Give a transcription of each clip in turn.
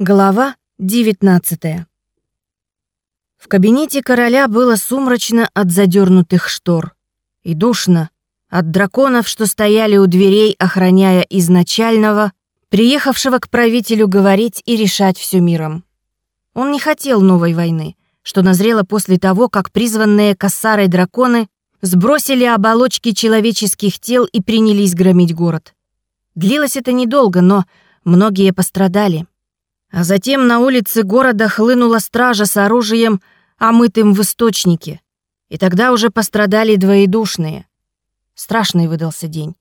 Глава 19 В кабинете короля было сумрачно от задернутых штор и душно от драконов, что стояли у дверей, охраняя изначального, приехавшего к правителю говорить и решать все миром. Он не хотел новой войны, что назрело после того, как призванные кассарой драконы сбросили оболочки человеческих тел и принялись громить город. Длилось это недолго, но многие пострадали. А затем на улице города хлынула стража с оружием, омытым в источнике. И тогда уже пострадали двоедушные. Страшный выдался день.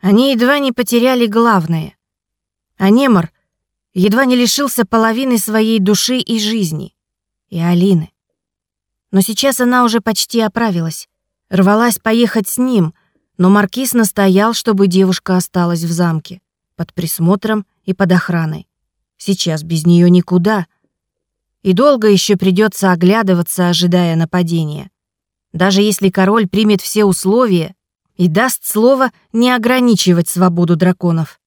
Они едва не потеряли главное. А Немор едва не лишился половины своей души и жизни. И Алины. Но сейчас она уже почти оправилась. Рвалась поехать с ним, но Маркиз настоял, чтобы девушка осталась в замке, под присмотром и под охраной. Сейчас без нее никуда. И долго еще придется оглядываться, ожидая нападения. Даже если король примет все условия и даст слово не ограничивать свободу драконов.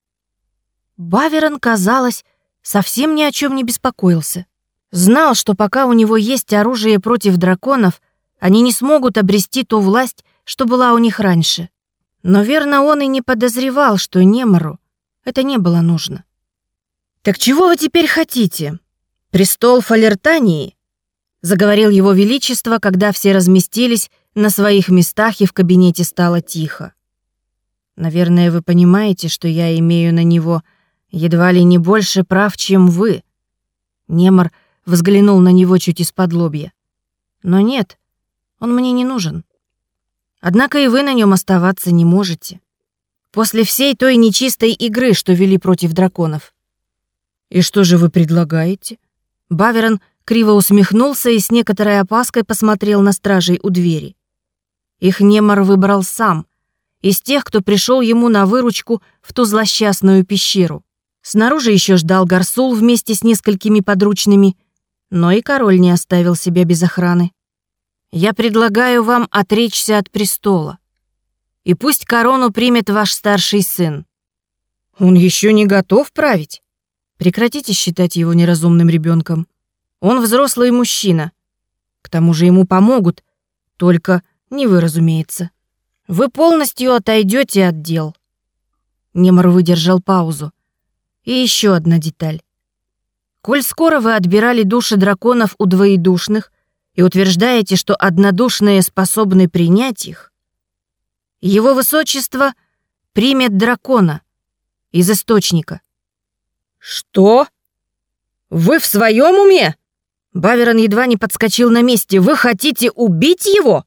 Баверон, казалось, совсем ни о чем не беспокоился. Знал, что пока у него есть оружие против драконов, они не смогут обрести ту власть, что была у них раньше. Но верно он и не подозревал, что Немору это не было нужно. «Так чего вы теперь хотите? Престол Фалертании?» Заговорил его величество, когда все разместились на своих местах и в кабинете стало тихо. «Наверное, вы понимаете, что я имею на него едва ли не больше прав, чем вы». Немор взглянул на него чуть из-под лобья. «Но нет, он мне не нужен. Однако и вы на нем оставаться не можете. После всей той нечистой игры, что вели против драконов. «И что же вы предлагаете?» Баверон криво усмехнулся и с некоторой опаской посмотрел на стражей у двери. Их Немар выбрал сам, из тех, кто пришел ему на выручку в ту злосчастную пещеру. Снаружи еще ждал Гарсул вместе с несколькими подручными, но и король не оставил себя без охраны. «Я предлагаю вам отречься от престола, и пусть корону примет ваш старший сын». «Он еще не готов править?» Прекратите считать его неразумным ребенком. Он взрослый мужчина. К тому же ему помогут, только не вы, разумеется. Вы полностью отойдете от дел. Немор выдержал паузу. И еще одна деталь. Коль скоро вы отбирали души драконов у двоедушных и утверждаете, что однодушные способны принять их, его высочество примет дракона из источника. «Что? Вы в своем уме?» Баверон едва не подскочил на месте. «Вы хотите убить его?»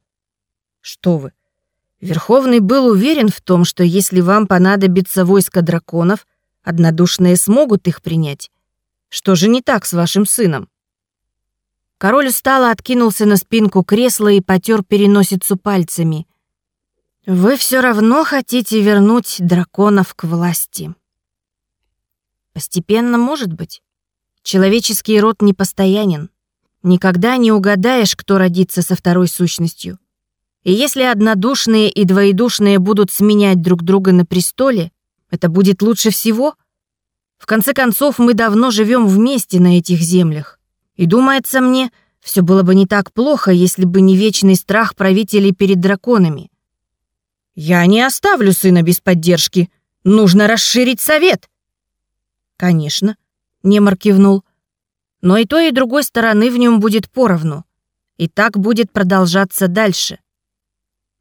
«Что вы?» Верховный был уверен в том, что если вам понадобится войско драконов, однодушные смогут их принять. Что же не так с вашим сыном? Король устало откинулся на спинку кресла и потер переносицу пальцами. «Вы все равно хотите вернуть драконов к власти». Постепенно, может быть. Человеческий род непостоянен. Никогда не угадаешь, кто родится со второй сущностью. И если однодушные и двоедушные будут сменять друг друга на престоле, это будет лучше всего. В конце концов, мы давно живем вместе на этих землях. И думается мне, все было бы не так плохо, если бы не вечный страх правителей перед драконами. Я не оставлю сына без поддержки. Нужно расширить совет. «Конечно», — Немар кивнул. «Но и той, и другой стороны в нем будет поровну. И так будет продолжаться дальше».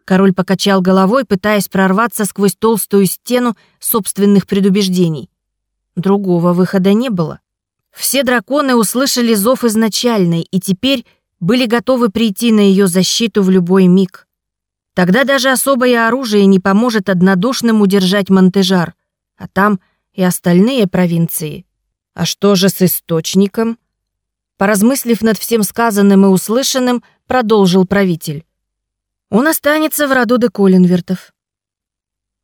Король покачал головой, пытаясь прорваться сквозь толстую стену собственных предубеждений. Другого выхода не было. Все драконы услышали зов изначальной и теперь были готовы прийти на ее защиту в любой миг. Тогда даже особое оружие не поможет однодушным удержать Монтежар, а там — и остальные провинции. А что же с источником? Поразмыслив над всем сказанным и услышанным, продолжил правитель. Он останется в роду де Колинвертов.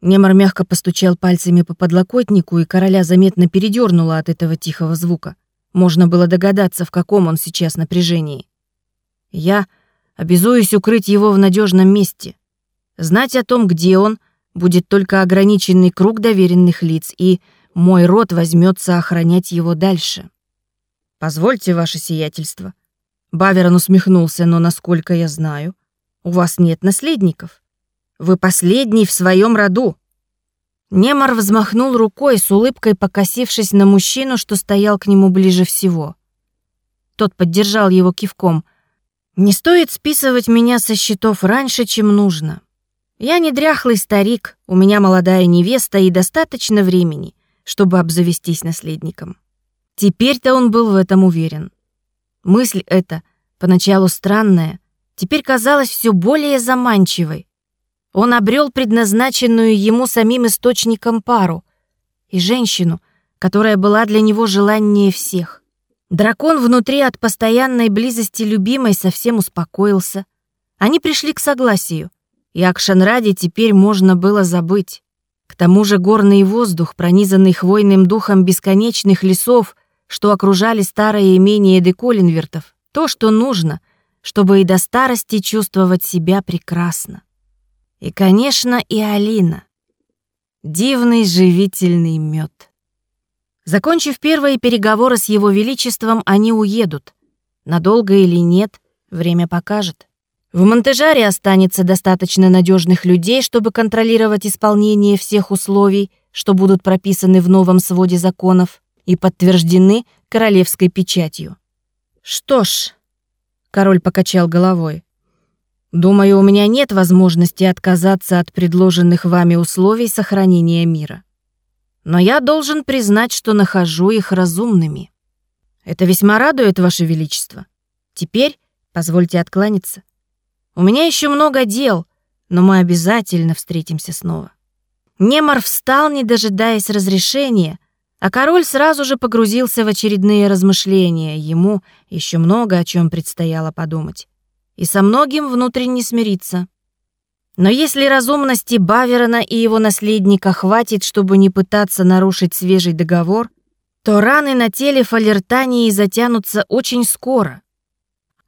Немар мягко постучал пальцами по подлокотнику, и короля заметно передернуло от этого тихого звука. Можно было догадаться, в каком он сейчас напряжении. Я обязуюсь укрыть его в надежном месте. Знать о том, где он, будет только ограниченный круг доверенных лиц и мой род возьмется охранять его дальше. Позвольте, ваше сиятельство. Баверон усмехнулся, но, насколько я знаю, у вас нет наследников. Вы последний в своем роду. Немар взмахнул рукой с улыбкой, покосившись на мужчину, что стоял к нему ближе всего. Тот поддержал его кивком. «Не стоит списывать меня со счетов раньше, чем нужно. Я не дряхлый старик, у меня молодая невеста и достаточно времени, чтобы обзавестись наследником». Теперь-то он был в этом уверен. Мысль эта, поначалу странная, теперь казалась все более заманчивой. Он обрел предназначенную ему самим источником пару и женщину, которая была для него желаннее всех. Дракон внутри от постоянной близости любимой совсем успокоился. Они пришли к согласию, и Акшанраде теперь можно было забыть. К тому же горный воздух, пронизанный хвойным духом бесконечных лесов, что окружали старое имение Деколинвертов, то, что нужно, чтобы и до старости чувствовать себя прекрасно. И, конечно, и Алина. Дивный живительный мед. Закончив первые переговоры с его величеством, они уедут. Надолго или нет, время покажет. В Монтежаре останется достаточно надежных людей, чтобы контролировать исполнение всех условий, что будут прописаны в новом своде законов и подтверждены королевской печатью. Что ж, король покачал головой. Думаю, у меня нет возможности отказаться от предложенных вами условий сохранения мира. Но я должен признать, что нахожу их разумными. Это весьма радует, Ваше Величество. Теперь позвольте откланяться. У меня еще много дел, но мы обязательно встретимся снова. Немар встал, не дожидаясь разрешения, а король сразу же погрузился в очередные размышления. Ему еще много о чем предстояло подумать и со многим внутренне смириться. Но если разумности Баверона и его наследника хватит, чтобы не пытаться нарушить свежий договор, то раны на теле Фалертании затянутся очень скоро.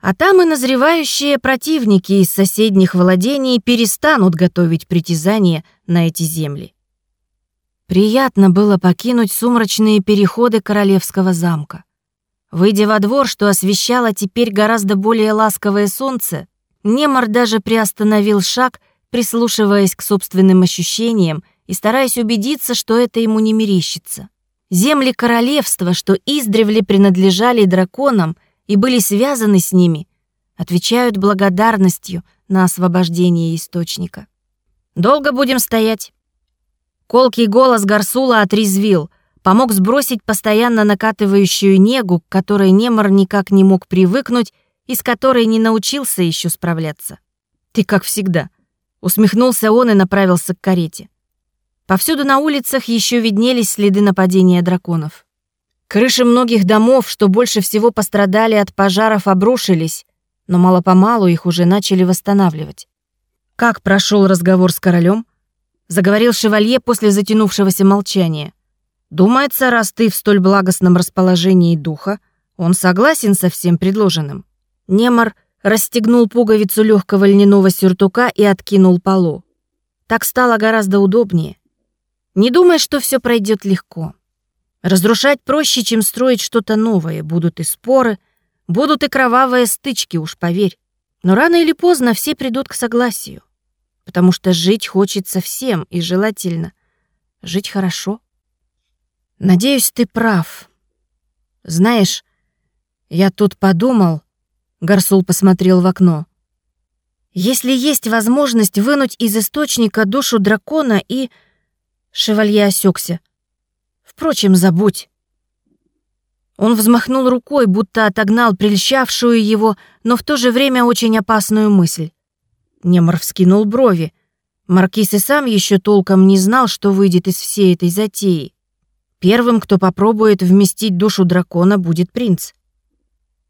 А там и назревающие противники из соседних владений перестанут готовить притязания на эти земли. Приятно было покинуть сумрачные переходы королевского замка. Выйдя во двор, что освещало теперь гораздо более ласковое солнце, Немар даже приостановил шаг, прислушиваясь к собственным ощущениям и стараясь убедиться, что это ему не мерещится. Земли королевства, что издревле принадлежали драконам и были связаны с ними, отвечают благодарностью на освобождение источника. «Долго будем стоять?» Колкий голос Гарсула отрезвил — помог сбросить постоянно накатывающую негу, к которой Немор никак не мог привыкнуть и с которой не научился еще справляться. «Ты как всегда», — усмехнулся он и направился к карете. Повсюду на улицах еще виднелись следы нападения драконов. Крыши многих домов, что больше всего пострадали от пожаров, обрушились, но мало-помалу их уже начали восстанавливать. «Как прошел разговор с королем?» — заговорил шевалье после затянувшегося молчания. Думается, раз ты в столь благостном расположении духа, он согласен со всем предложенным. Немар расстегнул пуговицу легкого льняного сюртука и откинул полу. Так стало гораздо удобнее. Не думай, что все пройдет легко. Разрушать проще, чем строить что-то новое. Будут и споры, будут и кровавые стычки, уж поверь. Но рано или поздно все придут к согласию. Потому что жить хочется всем, и желательно жить хорошо. Надеюсь, ты прав. Знаешь, я тут подумал, Гарсул посмотрел в окно. Если есть возможность вынуть из источника душу дракона и... Шевалье осекся. Впрочем, забудь. Он взмахнул рукой, будто отогнал прельщавшую его, но в то же время очень опасную мысль. Немор вскинул брови. Маркиз и сам еще толком не знал, что выйдет из всей этой затеи. Первым, кто попробует вместить душу дракона, будет принц.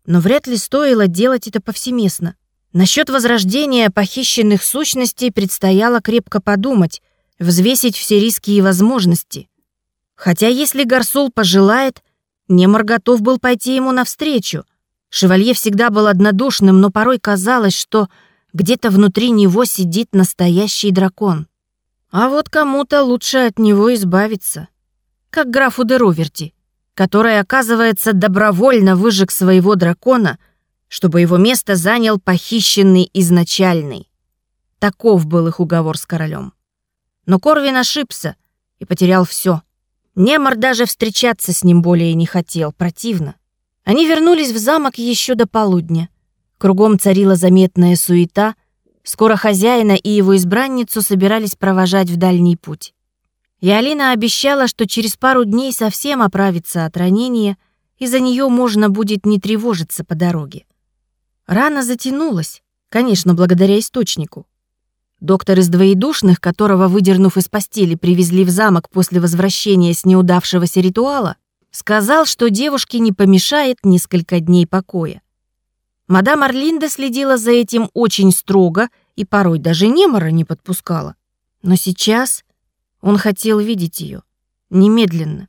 Но вряд ли стоило делать это повсеместно. Насчет возрождения похищенных сущностей предстояло крепко подумать, взвесить все риски и возможности. Хотя если Гарсул пожелает, Немор готов был пойти ему навстречу. Шевалье всегда был однодушным, но порой казалось, что где-то внутри него сидит настоящий дракон. А вот кому-то лучше от него избавиться как графу де который, оказывается, добровольно выжег своего дракона, чтобы его место занял похищенный изначальный. Таков был их уговор с королем. Но Корвин ошибся и потерял все. Немор даже встречаться с ним более не хотел, противно. Они вернулись в замок еще до полудня. Кругом царила заметная суета. Скоро хозяина и его избранницу собирались провожать в дальний путь. И Алина обещала, что через пару дней совсем оправится от ранения, и за нее можно будет не тревожиться по дороге. Рана затянулась, конечно, благодаря источнику. Доктор из двоедушных, которого, выдернув из постели, привезли в замок после возвращения с неудавшегося ритуала, сказал, что девушке не помешает несколько дней покоя. Мадам Орлинда следила за этим очень строго и порой даже немора не подпускала. Но сейчас он хотел видеть ее немедленно.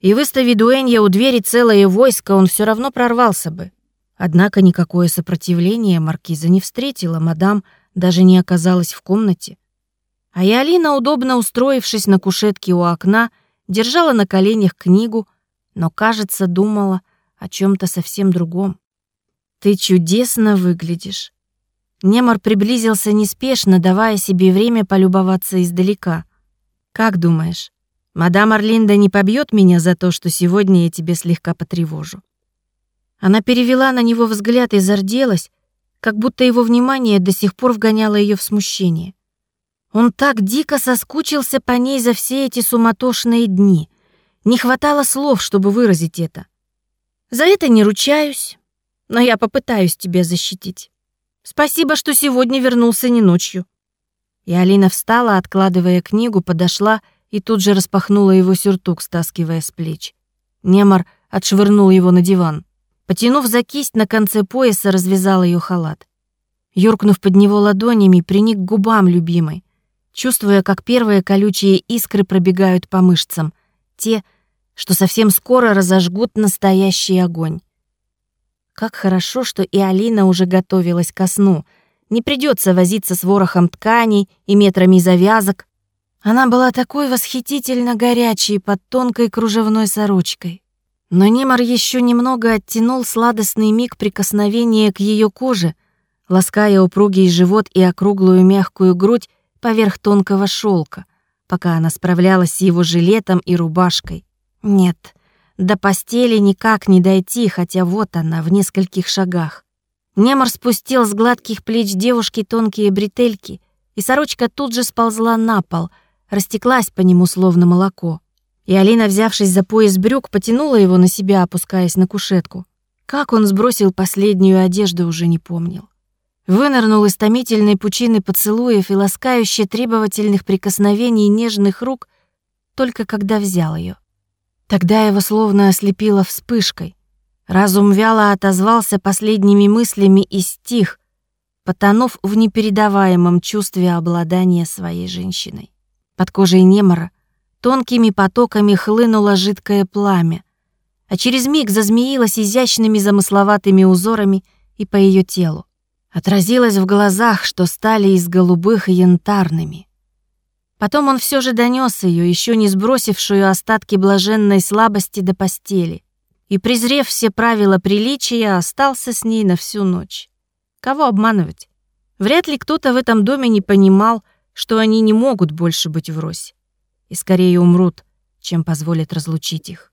И выставив Дуэнья у двери целое войско, он все равно прорвался бы. Однако никакое сопротивление маркиза не встретила, мадам даже не оказалась в комнате. А и Алина, удобно устроившись на кушетке у окна, держала на коленях книгу, но, кажется, думала о чем то совсем другом. «Ты чудесно выглядишь». Немор приблизился неспешно, давая себе время полюбоваться издалека. «Как думаешь, мадам Орлинда не побьет меня за то, что сегодня я тебе слегка потревожу?» Она перевела на него взгляд и зарделась, как будто его внимание до сих пор вгоняло ее в смущение. Он так дико соскучился по ней за все эти суматошные дни. Не хватало слов, чтобы выразить это. За это не ручаюсь, но я попытаюсь тебя защитить. Спасибо, что сегодня вернулся не ночью. И Алина встала, откладывая книгу, подошла и тут же распахнула его сюртук, стаскивая с плеч. Немар отшвырнул его на диван. Потянув за кисть на конце пояса, развязал ее халат. Юркнув под него ладонями, приник к губам любимой, чувствуя, как первые колючие искры пробегают по мышцам, те, что совсем скоро разожгут настоящий огонь. Как хорошо, что и Алина уже готовилась ко сну. Не придется возиться с ворохом тканей и метрами завязок. Она была такой восхитительно горячей под тонкой кружевной сорочкой. Но Немар еще немного оттянул сладостный миг прикосновения к ее коже, лаская упругий живот и округлую мягкую грудь поверх тонкого шелка, пока она справлялась с его жилетом и рубашкой. Нет, до постели никак не дойти, хотя вот она, в нескольких шагах. Немар спустил с гладких плеч девушки тонкие бретельки, и сорочка тут же сползла на пол, растеклась по нему словно молоко. И Алина, взявшись за пояс брюк, потянула его на себя, опускаясь на кушетку. Как он сбросил последнюю одежду, уже не помнил. Вынырнул из томительной пучины поцелуев и ласкающе требовательных прикосновений нежных рук, только когда взял ее. Тогда его словно ослепило вспышкой. Разум вяло отозвался последними мыслями и стих, потонув в непередаваемом чувстве обладания своей женщиной. Под кожей Немора Тонкими потоками хлынуло жидкое пламя, а через миг зазмеилось изящными замысловатыми узорами и по ее телу. Отразилось в глазах, что стали из голубых и янтарными. Потом он все же донес ее, еще не сбросившую остатки блаженной слабости до постели, и, презрев все правила приличия, остался с ней на всю ночь. Кого обманывать? Вряд ли кто-то в этом доме не понимал, что они не могут больше быть врозь и скорее умрут, чем позволят разлучить их.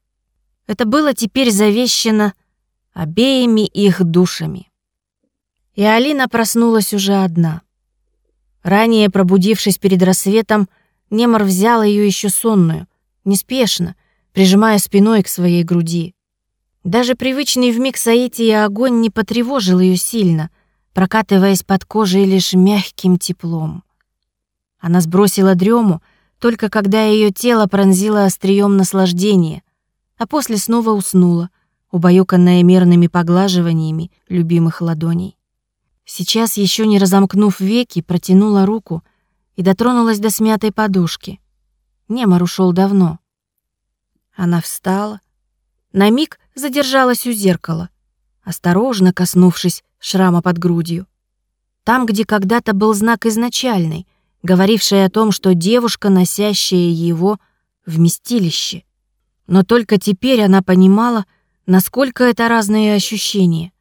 Это было теперь завещено обеими их душами. И Алина проснулась уже одна. Ранее пробудившись перед рассветом, Немор взял ее еще сонную, неспешно, прижимая спиной к своей груди. Даже привычный вмиг соития огонь не потревожил ее сильно, прокатываясь под кожей лишь мягким теплом. Она сбросила дрему, только когда ее тело пронзило острием наслаждения, а после снова уснула, убаюканная мерными поглаживаниями любимых ладоней. Сейчас, еще не разомкнув веки, протянула руку и дотронулась до смятой подушки. Немор ушел давно. Она встала, на миг задержалась у зеркала, осторожно коснувшись шрама под грудью. Там, где когда-то был знак изначальный — говорившая о том, что девушка, носящая его, вместилище. Но только теперь она понимала, насколько это разные ощущения.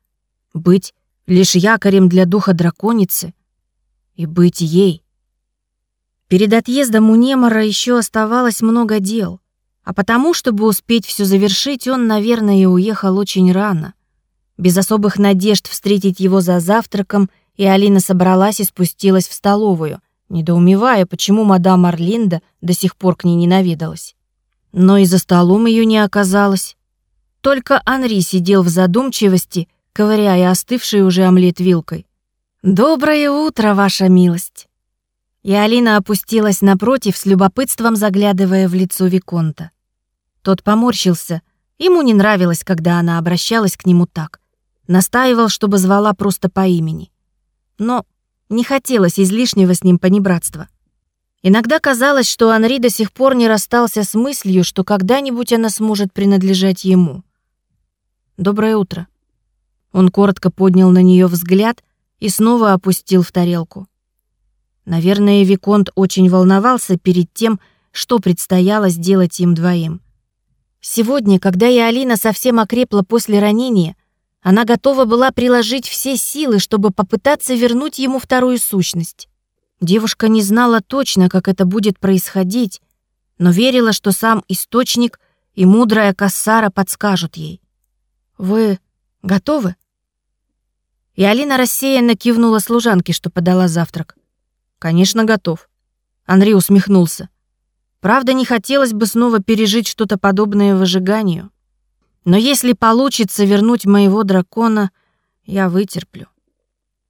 Быть лишь якорем для духа драконицы и быть ей. Перед отъездом у Немора еще оставалось много дел, а потому, чтобы успеть все завершить, он, наверное, уехал очень рано. Без особых надежд встретить его за завтраком, и Алина собралась и спустилась в столовую, недоумевая, почему мадам Орлинда до сих пор к ней не наведалась. Но и за столом ее не оказалось. Только Анри сидел в задумчивости, ковыряя остывший уже омлет вилкой. «Доброе утро, ваша милость!» И Алина опустилась напротив, с любопытством заглядывая в лицо Виконта. Тот поморщился. Ему не нравилось, когда она обращалась к нему так. Настаивал, чтобы звала просто по имени. Но не хотелось излишнего с ним понебратства. Иногда казалось, что Анри до сих пор не расстался с мыслью, что когда-нибудь она сможет принадлежать ему. «Доброе утро». Он коротко поднял на нее взгляд и снова опустил в тарелку. Наверное, Виконт очень волновался перед тем, что предстояло сделать им двоим. Сегодня, когда и Алина совсем окрепла после ранения, она готова была приложить все силы, чтобы попытаться вернуть ему вторую сущность. Девушка не знала точно, как это будет происходить, но верила, что сам источник и мудрая Кассара подскажут ей. «Вы готовы?» И Алина рассеянно кивнула служанке, что подала завтрак. «Конечно, готов». Андрей усмехнулся. Правда, не хотелось бы снова пережить что-то подобное выжиганию. Но если получится вернуть моего дракона, я вытерплю.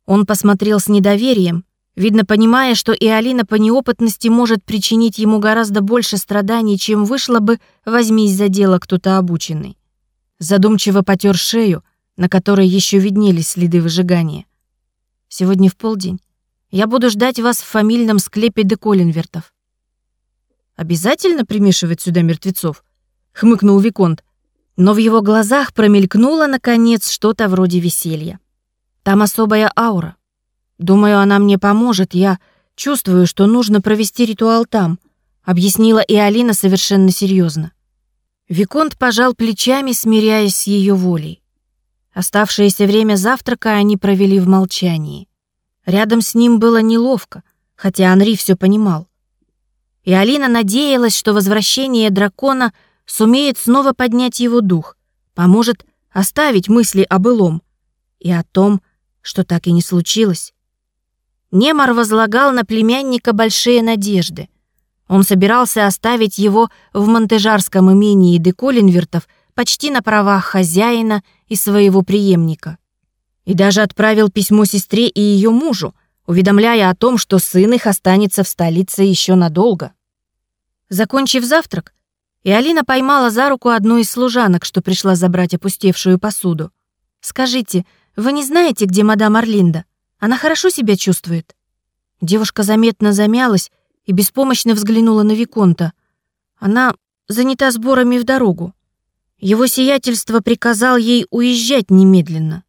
Он посмотрел с недоверием, видно понимая, что и Алина по неопытности может причинить ему гораздо больше страданий, чем вышло бы, возьмись за дело кто-то обученный. Задумчиво потер шею, на которой еще виднелись следы выжигания. Сегодня в полдень я буду ждать вас в фамильном склепе де Колинвертов. Обязательно примешивать сюда мертвецов? Хмыкнул Виконт. Но в его глазах промелькнуло, наконец, что-то вроде веселья. Там особая аура. Думаю, она мне поможет. Я чувствую, что нужно провести ритуал там, объяснила и Алина совершенно серьезно. Виконт пожал плечами, смиряясь с ее волей. Оставшееся время завтрака они провели в молчании. Рядом с ним было неловко, хотя Анри все понимал. И Алина надеялась, что возвращение дракона сумеет снова поднять его дух, поможет оставить мысли о былом и о том, что так и не случилось. Немар возлагал на племянника большие надежды. Он собирался оставить его в монтежарском имении Деколинвертов почти на правах хозяина и своего преемника и даже отправил письмо сестре и ее мужу, уведомляя о том, что сын их останется в столице еще надолго. Закончив завтрак, и Алина поймала за руку одну из служанок, что пришла забрать опустевшую посуду. «Скажите, вы не знаете, где мадам Орлинда? Она хорошо себя чувствует?» Девушка заметно замялась и беспомощно взглянула на Виконта. Она занята сборами в дорогу. Его сиятельство приказал ей уезжать немедленно.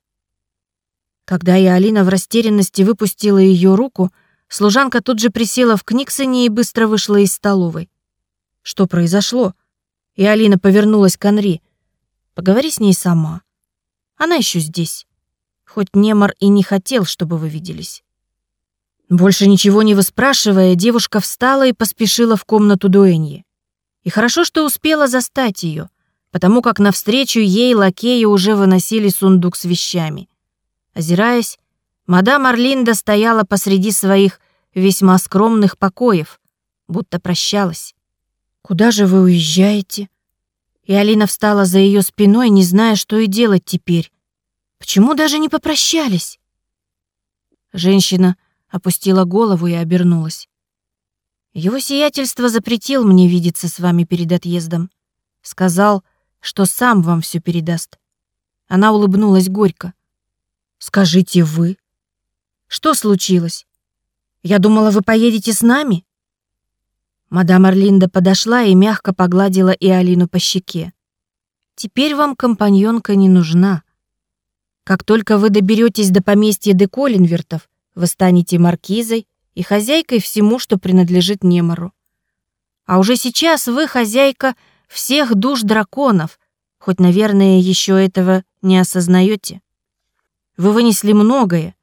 Когда и Алина в растерянности выпустила ее руку, служанка тут же присела в книгсоне и быстро вышла из столовой. Что произошло? И Алина повернулась к Анри. Поговори с ней сама. Она еще здесь. Хоть Немар и не хотел, чтобы вы виделись. Больше ничего не выспрашивая, девушка встала и поспешила в комнату Дуэньи. И хорошо, что успела застать ее, потому как навстречу ей лакеи уже выносили сундук с вещами. Озираясь, мадам Орлинда стояла посреди своих весьма скромных покоев, будто прощалась. «Куда же вы уезжаете?» И Алина встала за ее спиной, не зная, что и делать теперь. «Почему даже не попрощались?» Женщина опустила голову и обернулась. «Его сиятельство запретил мне видеться с вами перед отъездом. Сказал, что сам вам все передаст». Она улыбнулась горько. Скажите вы. Что случилось? Я думала, вы поедете с нами. Мадам Орлинда подошла и мягко погладила и Алину по щеке. Теперь вам компаньонка не нужна. Как только вы доберетесь до поместья де Колинвертов, вы станете маркизой и хозяйкой всему, что принадлежит Немору. А уже сейчас вы хозяйка всех душ драконов, хоть, наверное, еще этого не осознаете. Вы вынесли многое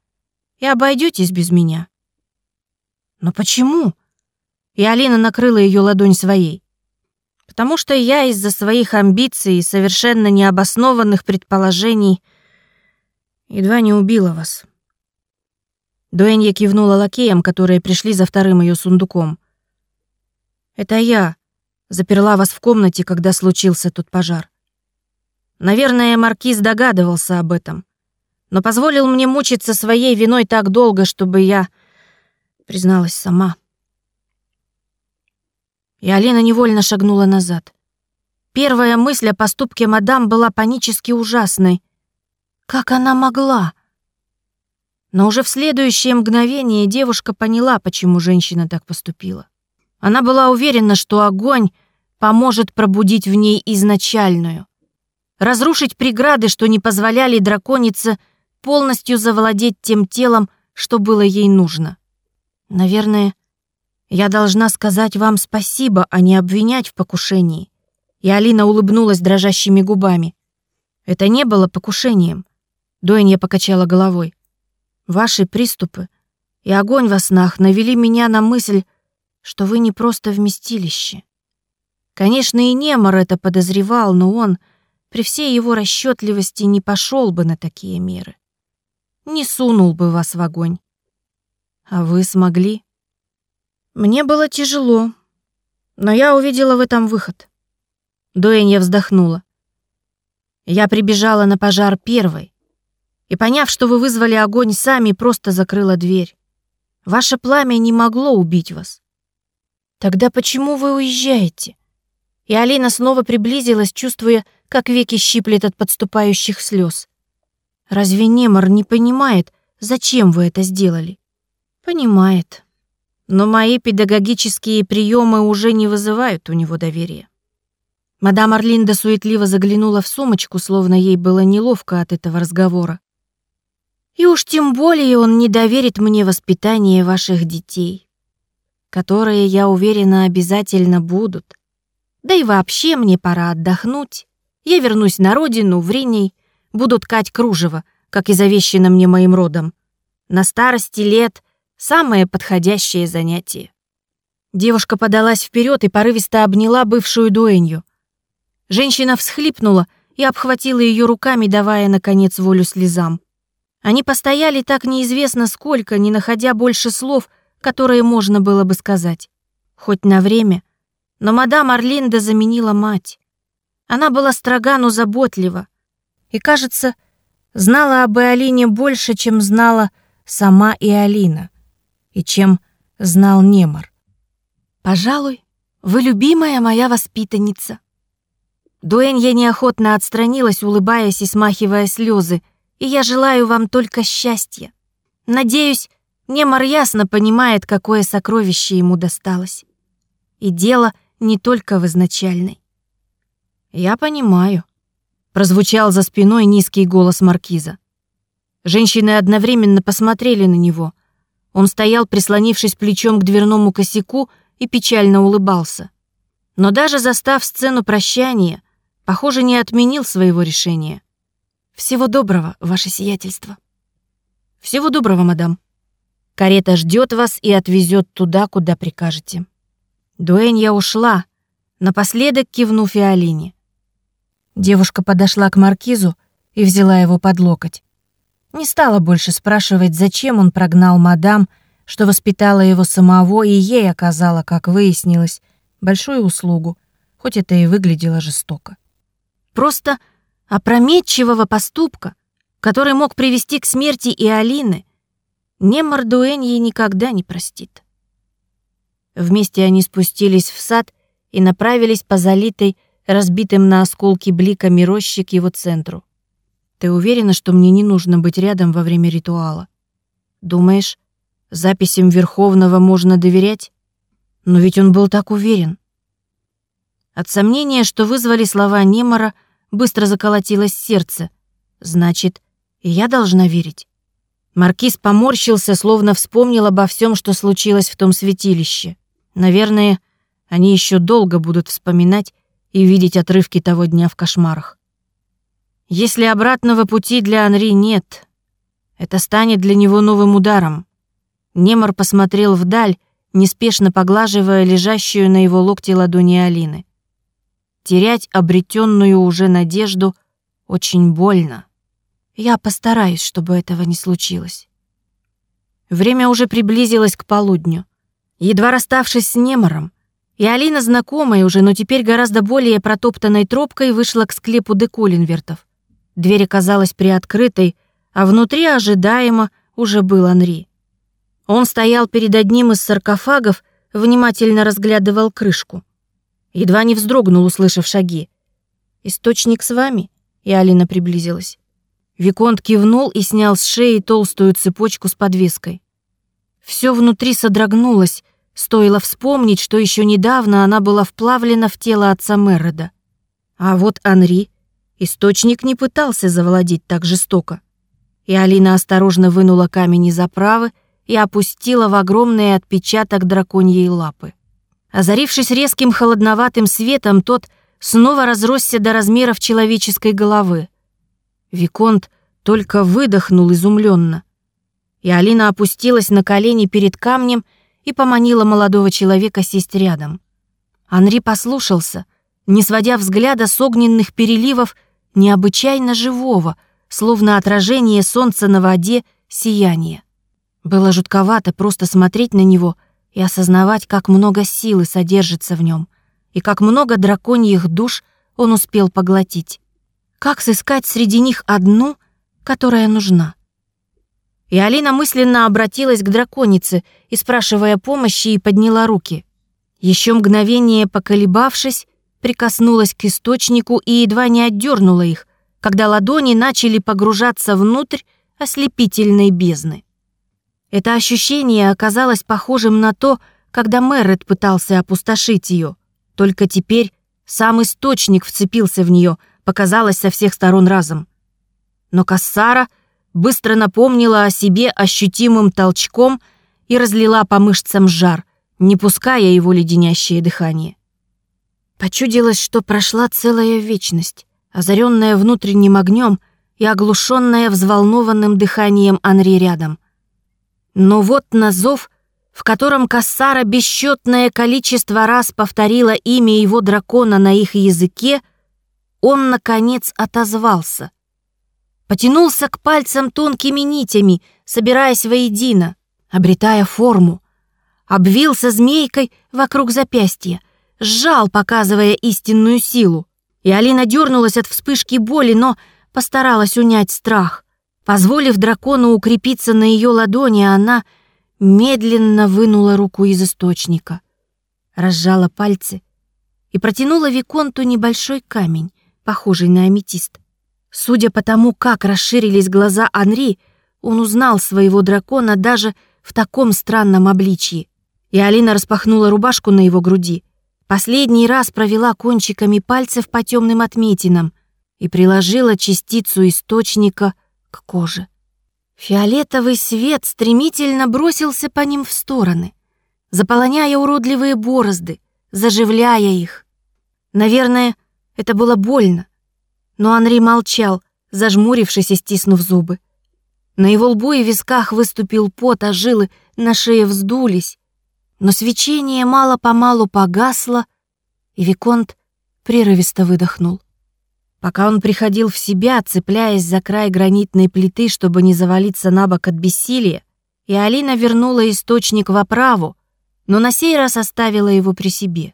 и обойдетесь без меня. Но почему? И Алина накрыла ее ладонь своей. Потому что я из-за своих амбиций и совершенно необоснованных предположений едва не убила вас. Дуэнья кивнула лакеям, которые пришли за вторым ее сундуком. Это я заперла вас в комнате, когда случился тот пожар. Наверное, маркиз догадывался об этом, но позволил мне мучиться своей виной так долго, чтобы я призналась сама. И Алина невольно шагнула назад. Первая мысль о поступке мадам была панически ужасной. Как она могла? Но уже в следующее мгновение девушка поняла, почему женщина так поступила. Она была уверена, что огонь поможет пробудить в ней изначальную, разрушить преграды, что не позволяли драконице полностью завладеть тем телом, что было ей нужно. Наверное, я должна сказать вам спасибо, а не обвинять в покушении. И Алина улыбнулась дрожащими губами. Это не было покушением. Дуэнья покачала головой. Ваши приступы и огонь во снах навели меня на мысль, что вы не просто вместилище. Конечно, и Немор это подозревал, но он, при всей его расчетливости, не пошел бы на такие меры. Не сунул бы вас в огонь. А вы смогли? Мне было тяжело, но я увидела в этом выход. Дуэнья вздохнула. Я прибежала на пожар первой, и, поняв, что вы вызвали огонь сами, просто закрыла дверь. Ваше пламя не могло убить вас. Тогда почему вы уезжаете? И Алина снова приблизилась, чувствуя, как веки щиплет от подступающих слез. Разве Немор не понимает, зачем вы это сделали? Понимает. Но мои педагогические приемы уже не вызывают у него доверия. Мадам Орлинда суетливо заглянула в сумочку, словно ей было неловко от этого разговора. И уж тем более он не доверит мне воспитание ваших детей, которые, я уверена, обязательно будут. Да и вообще мне пора отдохнуть. Я вернусь на родину, в Риней, буду ткать кружево, как и завещено мне моим родом. На старости лет самое подходящее занятие. Девушка подалась вперед и порывисто обняла бывшую дуэнью. Женщина всхлипнула и обхватила ее руками, давая, наконец, волю слезам. Они постояли так неизвестно сколько, не находя больше слов, которые можно было бы сказать. Хоть на время. Но мадам Орлинда заменила мать. Она была строга, но заботлива. И, кажется, знала об Алине больше, чем знала сама и Алина. И чем знал Немор. «Пожалуй, вы любимая моя воспитанница». Дуэнья неохотно отстранилась, улыбаясь и смахивая слезы, и я желаю вам только счастья. Надеюсь, Немар ясно понимает, какое сокровище ему досталось. И дело не только в изначальной. «Я понимаю», — прозвучал за спиной низкий голос маркиза. Женщины одновременно посмотрели на него. Он стоял, прислонившись плечом к дверному косяку, и печально улыбался. Но даже застав сцену прощания, похоже, не отменил своего решения. Всего доброго, ваше сиятельство. Всего доброго, мадам. Карета ждет вас и отвезет туда, куда прикажете. Дуэнья ушла, напоследок кивнув и Алине. Девушка подошла к маркизу и взяла его под локоть. Не стала больше спрашивать, зачем он прогнал мадам, что воспитала его самого и ей оказала, как выяснилось, большую услугу, хоть это и выглядело жестоко. Просто опрометчивого поступка, который мог привести к смерти и Алины, не Мардуэньи никогда не простит. Вместе они спустились в сад и направились по залитой, разбитым на осколки бликами рощи к его центру. «Ты уверена, что мне не нужно быть рядом во время ритуала? Думаешь, записям Верховного можно доверять? Но ведь он был так уверен». От сомнения, что вызвали слова Немора, Быстро заколотилось сердце. Значит, я должна верить. Маркиз поморщился, словно вспомнил обо всем, что случилось в том святилище. Наверное, они еще долго будут вспоминать и видеть отрывки того дня в кошмарах. Если обратного пути для Анри нет, это станет для него новым ударом. Немор посмотрел вдаль, неспешно поглаживая лежащую на его локте ладони Алины. Терять обретенную уже надежду очень больно. Я постараюсь, чтобы этого не случилось. Время уже приблизилось к полудню. Едва расставшись с Немором, и Алина, знакомая уже, но теперь гораздо более протоптанной тропкой, вышла к склепу Деколинвертов. Дверь оказалась приоткрытой, а внутри ожидаемо уже был Анри. Он стоял перед одним из саркофагов, внимательно разглядывал крышку. Едва не вздрогнул, услышав шаги. «Источник с вами?» И Алина приблизилась. Виконт кивнул и снял с шеи толстую цепочку с подвеской. Все внутри содрогнулось, стоило вспомнить, что еще недавно она была вплавлена в тело отца Меррода. А вот Анри, источник не пытался завладеть так жестоко. И Алина осторожно вынула камень из оправы и опустила в огромный отпечаток драконьей лапы. Озарившись резким холодноватым светом, тот снова разросся до размеров человеческой головы. Виконт только выдохнул изумленно. И Алина опустилась на колени перед камнем и поманила молодого человека сесть рядом. Анри послушался, не сводя взгляда с огненных переливов необычайно живого, словно отражение солнца на воде, сияние. Было жутковато просто смотреть на него и осознавать, как много силы содержится в нем, и как много драконьих душ он успел поглотить. Как сыскать среди них одну, которая нужна? И Алина мысленно обратилась к драконице и, спрашивая помощи, и подняла руки. Еще мгновение поколебавшись, прикоснулась к источнику и едва не отдернула их, когда ладони начали погружаться внутрь ослепительной бездны. Это ощущение оказалось похожим на то, когда Мэррет пытался опустошить ее. Только теперь сам источник вцепился в нее, показалось со всех сторон разом. Но Кассара быстро напомнила о себе ощутимым толчком и разлила по мышцам жар, не пуская его леденящее дыхание. Почудилось, что прошла целая вечность, озаренная внутренним огнем и оглушенная взволнованным дыханием Анри рядом. Но вот на зов, в котором Кассара бесчетное количество раз повторила имя его дракона на их языке, он, наконец, отозвался. Потянулся к пальцам тонкими нитями, собираясь воедино, обретая форму. Обвился змейкой вокруг запястья, сжал, показывая истинную силу. И Алина дернулась от вспышки боли, но постаралась унять страх. Позволив дракону укрепиться на ее ладони, она медленно вынула руку из источника, разжала пальцы и протянула Виконту небольшой камень, похожий на аметист. Судя по тому, как расширились глаза Анри, он узнал своего дракона даже в таком странном обличье. И Алина распахнула рубашку на его груди, последний раз провела кончиками пальцев по темным отметинам и приложила частицу источника к коже. Фиолетовый свет стремительно бросился по ним в стороны, заполоняя уродливые борозды, заживляя их. Наверное, это было больно, но Анри молчал, зажмурившись и стиснув зубы. На его лбу и висках выступил пот, а жилы на шее вздулись. Но свечение мало-помалу погасло, и Виконт прерывисто выдохнул. Пока он приходил в себя, цепляясь за край гранитной плиты, чтобы не завалиться на бок от бессилия, и Алина вернула источник в оправу, но на сей раз оставила его при себе.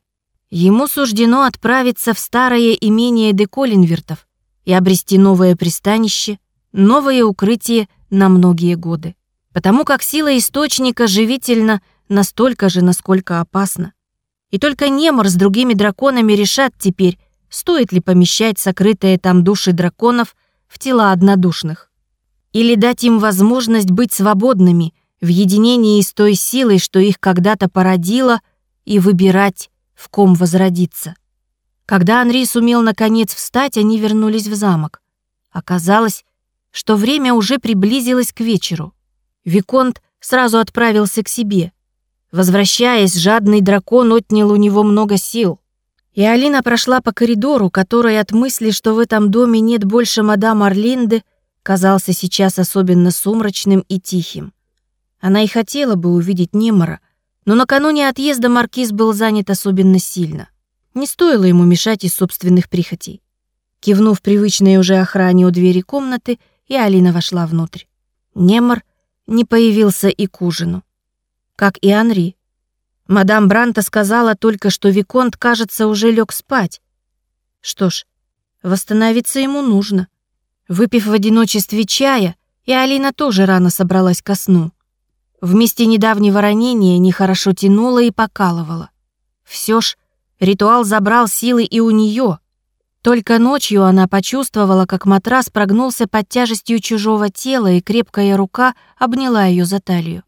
Ему суждено отправиться в старое имение Деколинвертов и обрести новое пристанище, новое укрытие на многие годы. Потому как сила источника живительна настолько же, насколько опасна. И только Немор с другими драконами решат теперь, стоит ли помещать сокрытые там души драконов в тела однодушных. Или дать им возможность быть свободными в единении с той силой, что их когда-то породило, и выбирать, в ком возродиться. Когда Анри сумел наконец встать, они вернулись в замок. Оказалось, что время уже приблизилось к вечеру. Виконт сразу отправился к себе. Возвращаясь, жадный дракон отнял у него много сил. И Алина прошла по коридору, который от мысли, что в этом доме нет больше мадам Орлинды, казался сейчас особенно сумрачным и тихим. Она и хотела бы увидеть Немора, но накануне отъезда маркиз был занят особенно сильно. Не стоило ему мешать из собственных прихотей. Кивнув привычной уже охране у двери комнаты, и Алина вошла внутрь. Немор не появился и к ужину. Как и Анри. Мадам Бранта сказала только, что Виконт, кажется, уже лег спать. Что ж, восстановиться ему нужно. Выпив в одиночестве чая, и Алина тоже рано собралась ко сну. Вместе недавнего ранения нехорошо тянуло и покалывало. Все ж, ритуал забрал силы и у нее. Только ночью она почувствовала, как матрас прогнулся под тяжестью чужого тела, и крепкая рука обняла ее за талию.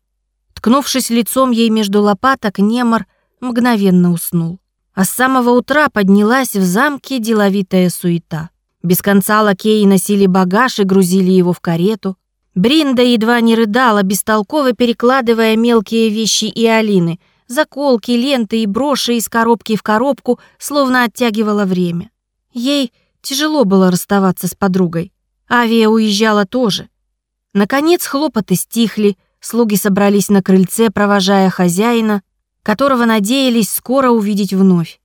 Ткнувшись лицом ей между лопаток, Немор мгновенно уснул. А с самого утра поднялась в замке деловитая суета. Без конца лакеи носили багаж и грузили его в карету. Бринда едва не рыдала, бестолково перекладывая мелкие вещи и Алины, заколки, ленты и броши из коробки в коробку, словно оттягивала время. Ей тяжело было расставаться с подругой. Авиа уезжала тоже. Наконец хлопоты стихли, слуги собрались на крыльце, провожая хозяина, которого надеялись скоро увидеть вновь.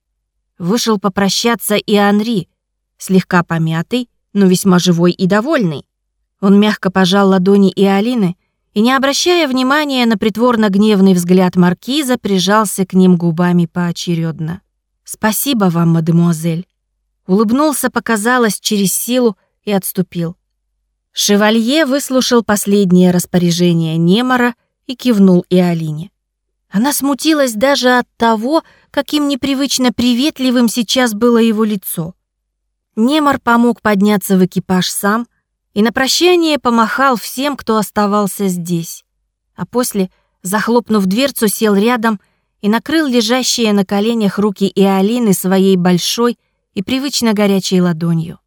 Вышел попрощаться и Анри, слегка помятый, но весьма живой и довольный. Он мягко пожал ладони и Алины и, не обращая внимания на притворно-гневный взгляд маркиза, прижался к ним губами поочередно. «Спасибо вам, мадемуазель». Улыбнулся, показалось, через силу и отступил. Шевалье выслушал последнее распоряжение Немора и кивнул и Алине. Она смутилась даже от того, каким непривычно приветливым сейчас было его лицо. Немор помог подняться в экипаж сам — и на прощание помахал всем, кто оставался здесь. А после, захлопнув дверцу, сел рядом и накрыл лежащие на коленях руки и Алины своей большой и привычно горячей ладонью.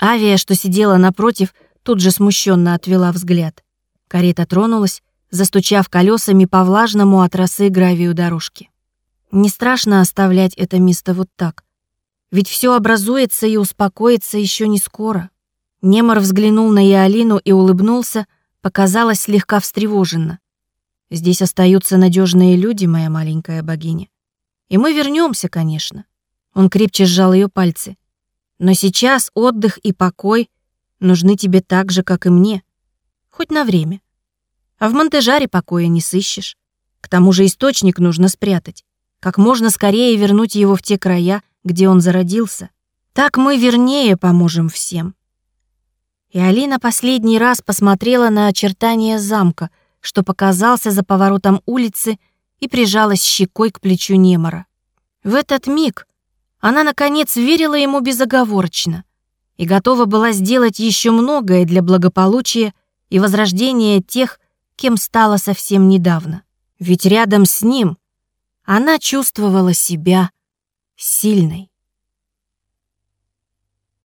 Авиа, что сидела напротив, тут же смущенно отвела взгляд. Карета тронулась, застучав колесами по влажному от росы гравию дорожки. Не страшно оставлять это место вот так. Ведь все образуется и успокоится еще не скоро. Немор взглянул на Иолину и улыбнулся, показалось слегка встревоженно. «Здесь остаются надежные люди, моя маленькая богиня. И мы вернемся, конечно». Он крепче сжал ее пальцы. «Но сейчас отдых и покой нужны тебе так же, как и мне. Хоть на время. А в Монтежаре покоя не сыщешь. К тому же источник нужно спрятать. Как можно скорее вернуть его в те края, где он зародился. Так мы вернее поможем всем и Алина последний раз посмотрела на очертания замка, что показался за поворотом улицы, и прижалась щекой к плечу Немора. В этот миг она, наконец, верила ему безоговорочно и готова была сделать еще многое для благополучия и возрождения тех, кем стала совсем недавно. Ведь рядом с ним она чувствовала себя сильной.